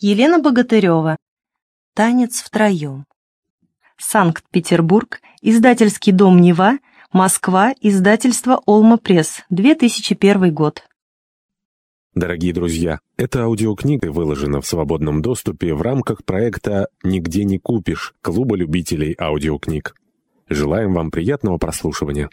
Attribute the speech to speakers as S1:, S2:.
S1: Елена Богатырева. Танец втроем. Санкт-Петербург. Издательский дом «Нева». Москва. Издательство «Олма Пресс». 2001 год.
S2: Дорогие друзья, эта аудиокнига выложена в свободном доступе в рамках проекта «Нигде не купишь» Клуба любителей аудиокниг. Желаем вам приятного прослушивания.